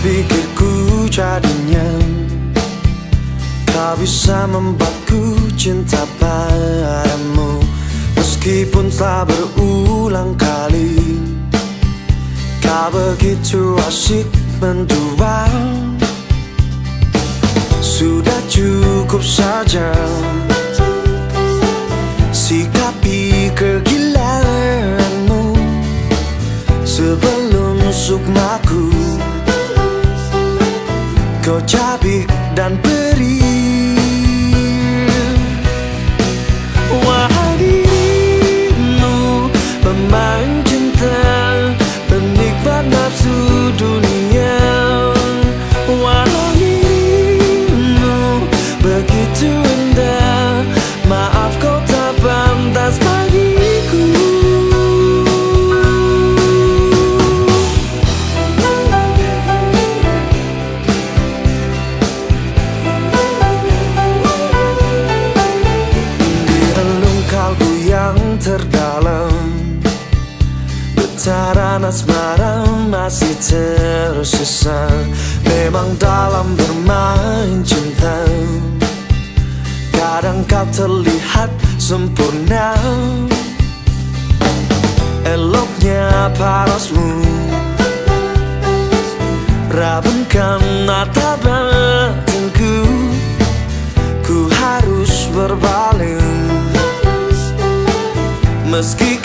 pikirku jadinya Kau bisa membuatku cinta padamu. Meskipun telah berulang kali Kau begitu asik mendua Sudah cukup saja. Sikapi kegilaanmu. Sebelum Getaran asmara masih tersisa Memang dalam bermain cinta. Kadang kau terlihat sempurna. Eloknya parasmu. Rabunkan mata batinku. Ku harus berpaling Meski